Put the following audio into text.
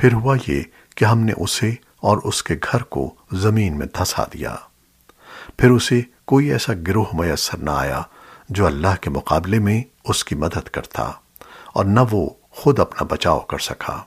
پھر ہوا یہ کہ ہم نے اسے اور اس کے گھر کو زمین میں دھسا دیا۔ پھر اسے کوئی ایسا گروہ میسر نہ آیا جو اللہ کے مقابلے میں اس کی مدد کرتا اور نہ وہ خود اپنا بچاؤ کر سکا۔